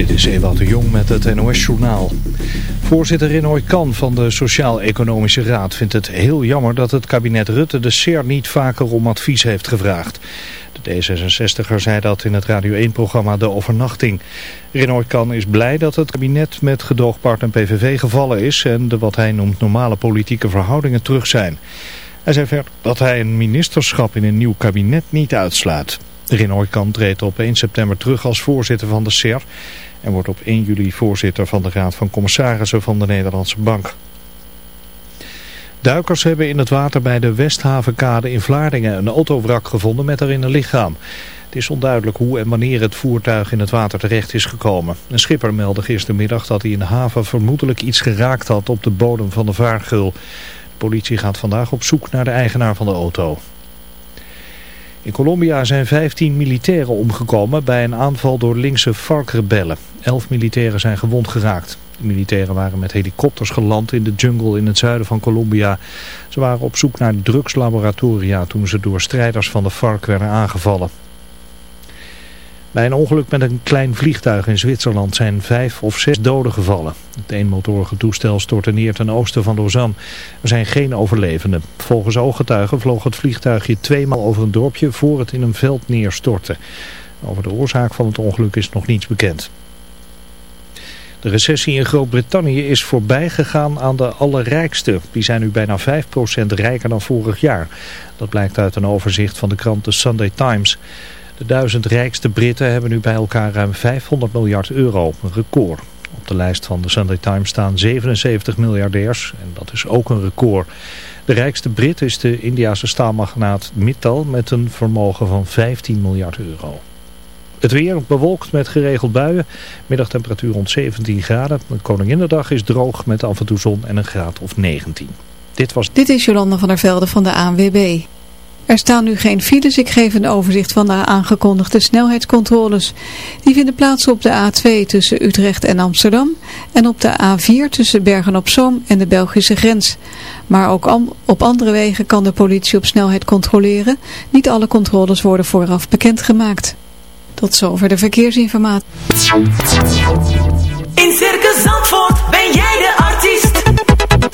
Dit is Ewout de Jong met het NOS-journaal. Voorzitter Rinoy Kan van de Sociaal-Economische Raad vindt het heel jammer dat het kabinet Rutte de SER niet vaker om advies heeft gevraagd. De D66er zei dat in het Radio 1-programma De Overnachting. Rinoy Kan is blij dat het kabinet met gedoogpartner PVV gevallen is en de wat hij noemt normale politieke verhoudingen terug zijn. Hij zei verder dat hij een ministerschap in een nieuw kabinet niet uitslaat. Rinoy Kan treedt op 1 september terug als voorzitter van de SER en wordt op 1 juli voorzitter van de Raad van Commissarissen van de Nederlandse Bank. Duikers hebben in het water bij de Westhavenkade in Vlaardingen een autowrak gevonden met erin een lichaam. Het is onduidelijk hoe en wanneer het voertuig in het water terecht is gekomen. Een schipper meldde gistermiddag dat hij in de haven vermoedelijk iets geraakt had op de bodem van de vaargul. De politie gaat vandaag op zoek naar de eigenaar van de auto. In Colombia zijn 15 militairen omgekomen bij een aanval door linkse FARC-rebellen. Elf militairen zijn gewond geraakt. De militairen waren met helikopters geland in de jungle in het zuiden van Colombia. Ze waren op zoek naar drugslaboratoria toen ze door strijders van de FARC werden aangevallen. Bij een ongeluk met een klein vliegtuig in Zwitserland zijn vijf of zes doden gevallen. Het eenmotorige toestel stortte neer ten oosten van Lausanne. Er zijn geen overlevenden. Volgens ooggetuigen vloog het vliegtuigje tweemaal over een dorpje voor het in een veld neerstortte. Over de oorzaak van het ongeluk is nog niets bekend. De recessie in Groot-Brittannië is voorbij gegaan aan de allerrijkste. Die zijn nu bijna 5% rijker dan vorig jaar. Dat blijkt uit een overzicht van de krant The Sunday Times. De duizend rijkste Britten hebben nu bij elkaar ruim 500 miljard euro, een record. Op de lijst van de Sunday Times staan 77 miljardairs en dat is ook een record. De rijkste Brit is de Indiase staalmagnaat Mittal met een vermogen van 15 miljard euro. Het weer bewolkt met geregeld buien. Middagtemperatuur rond 17 graden. De Koninginnedag is droog met af en toe zon en een graad of 19. Dit was... Dit is Jolanda van der Velde van de ANWB. Er staan nu geen files. Ik geef een overzicht van de aangekondigde snelheidscontroles. Die vinden plaats op de A2 tussen Utrecht en Amsterdam en op de A4 tussen Bergen-op-Zoom en de Belgische grens. Maar ook op andere wegen kan de politie op snelheid controleren. Niet alle controles worden vooraf bekendgemaakt. Tot zover de verkeersinformatie. In Circus Zandvoort ben jij de.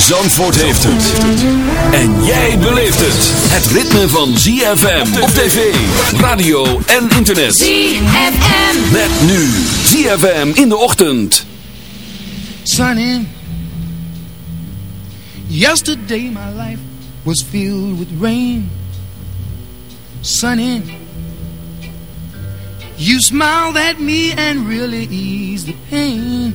Zandvoort heeft het. En jij beleeft het. Het ritme van ZFM op tv, radio en internet. ZFM. Met nu ZFM in de ochtend. Sunny. Yesterday my life was filled with rain. Sunny. You smiled at me and really eased the pain.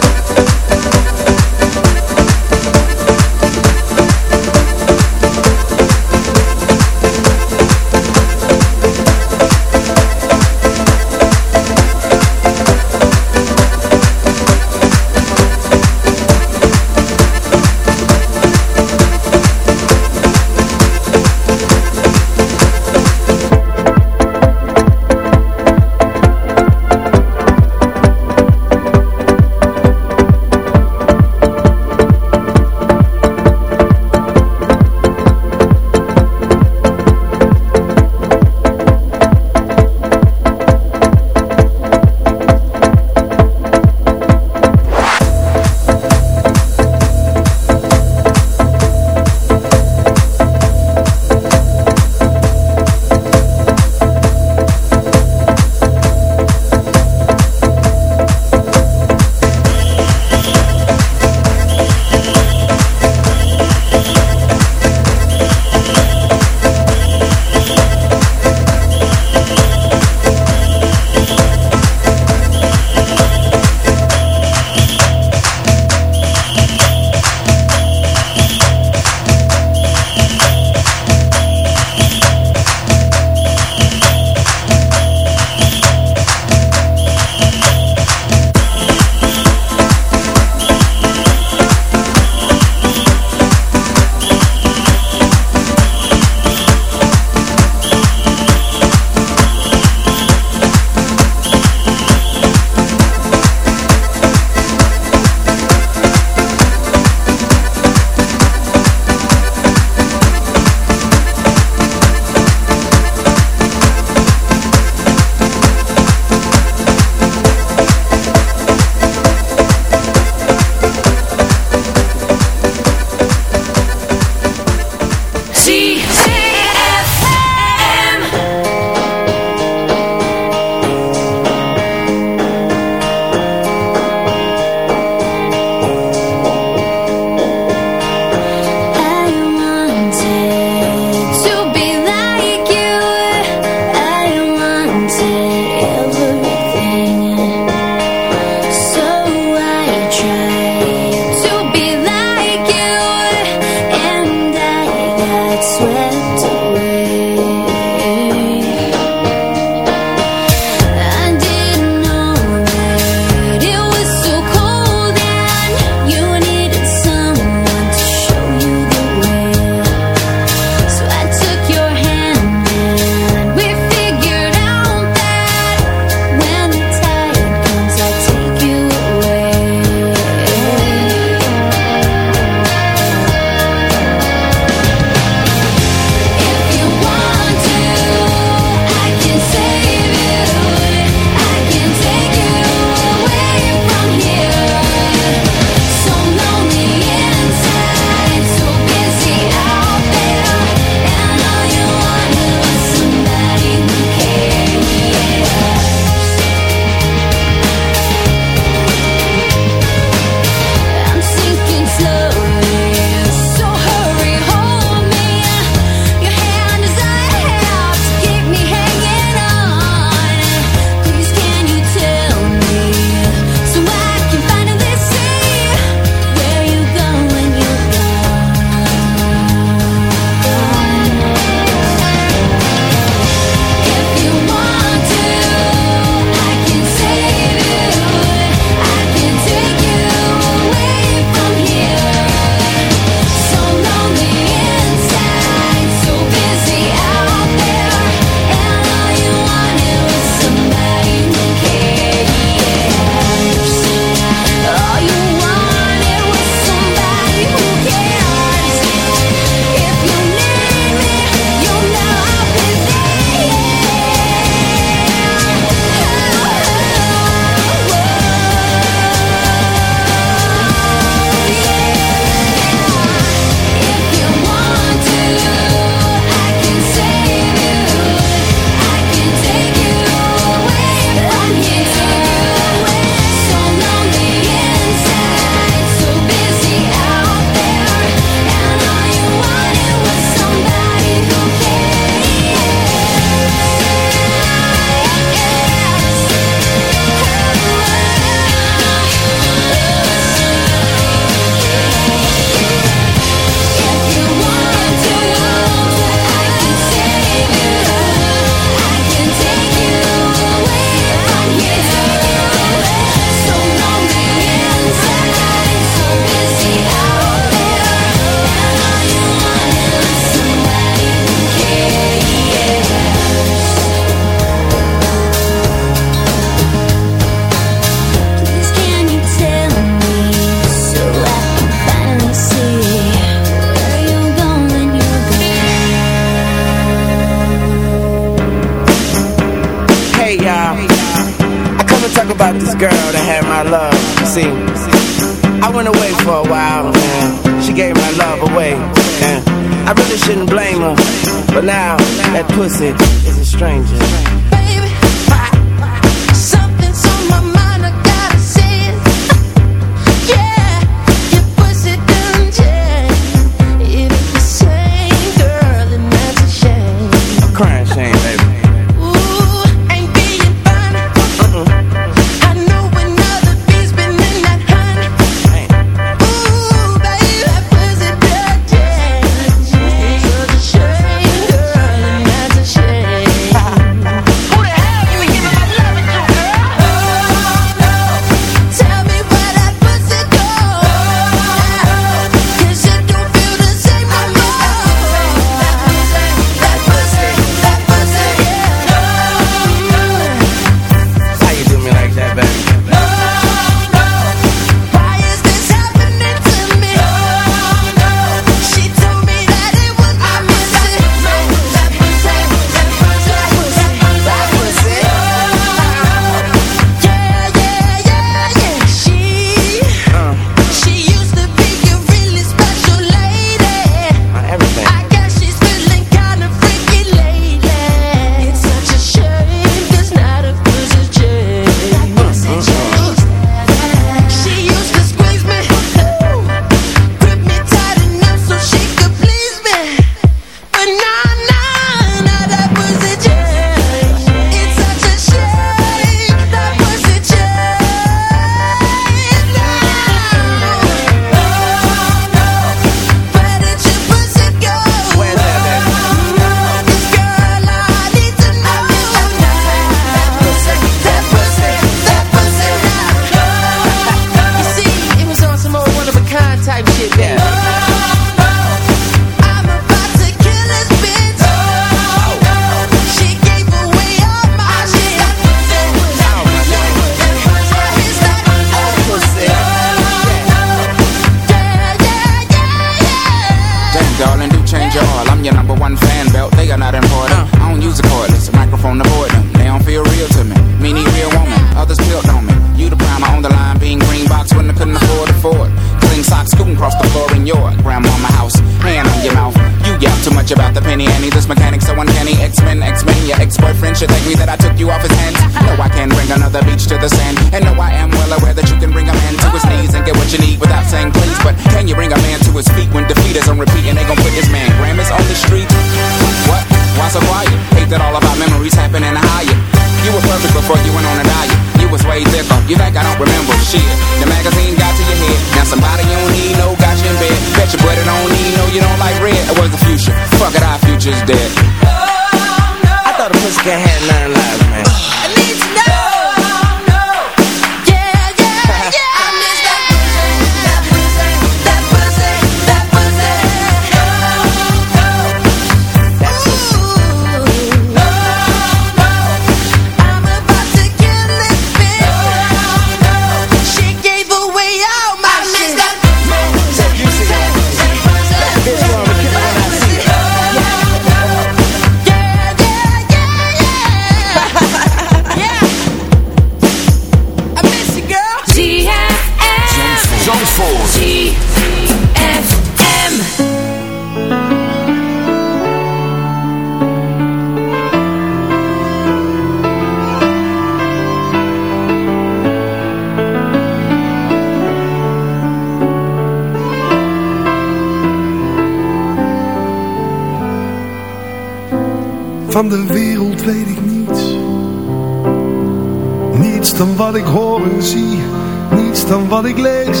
dan wat ik lees.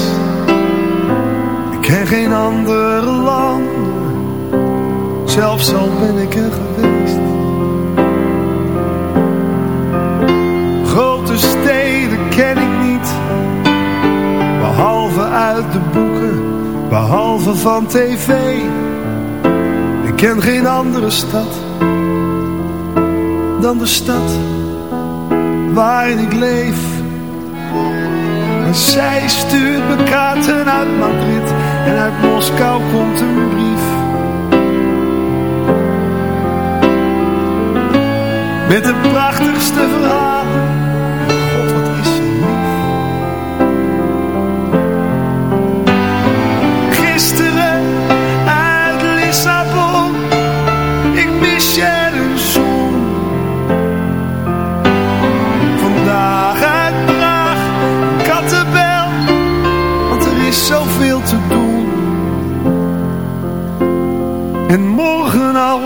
Ik ken geen andere land, zelfs al ben ik er geweest. Grote steden ken ik niet, behalve uit de boeken, behalve van tv. Ik ken geen andere stad dan de stad waarin ik leef. Zij stuurt me kaarten uit Madrid. En uit Moskou komt een brief. Met de prachtigste verhaal.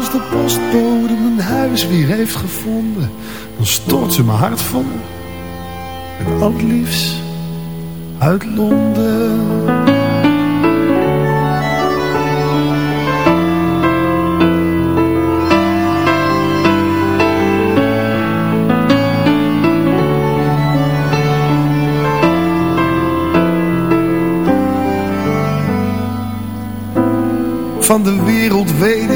Als de postbode mijn huis weer heeft gevonden, dan stort ze mijn hart vol. Met al liefst uit Londen. Van de wereld weet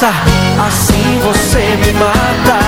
Assim você me mata.